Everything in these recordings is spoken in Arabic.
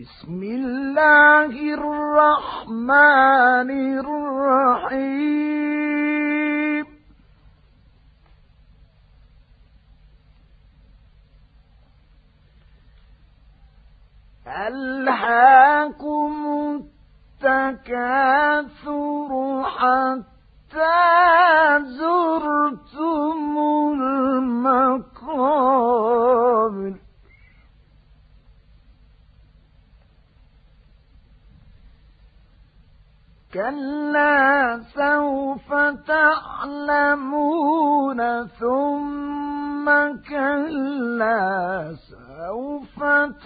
بسم الله الرحمن الرحيم. ألهاكم التكاثر حتى كلا سوف تعلمون ثم كلا سوف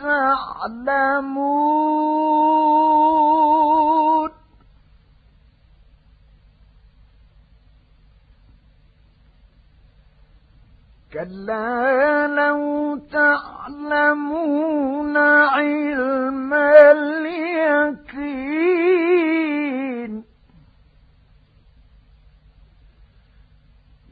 تعلمون كلا لو تعلمون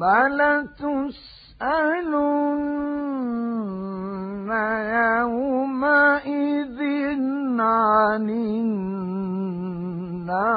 ولتسألن يومئذ عن النعيم.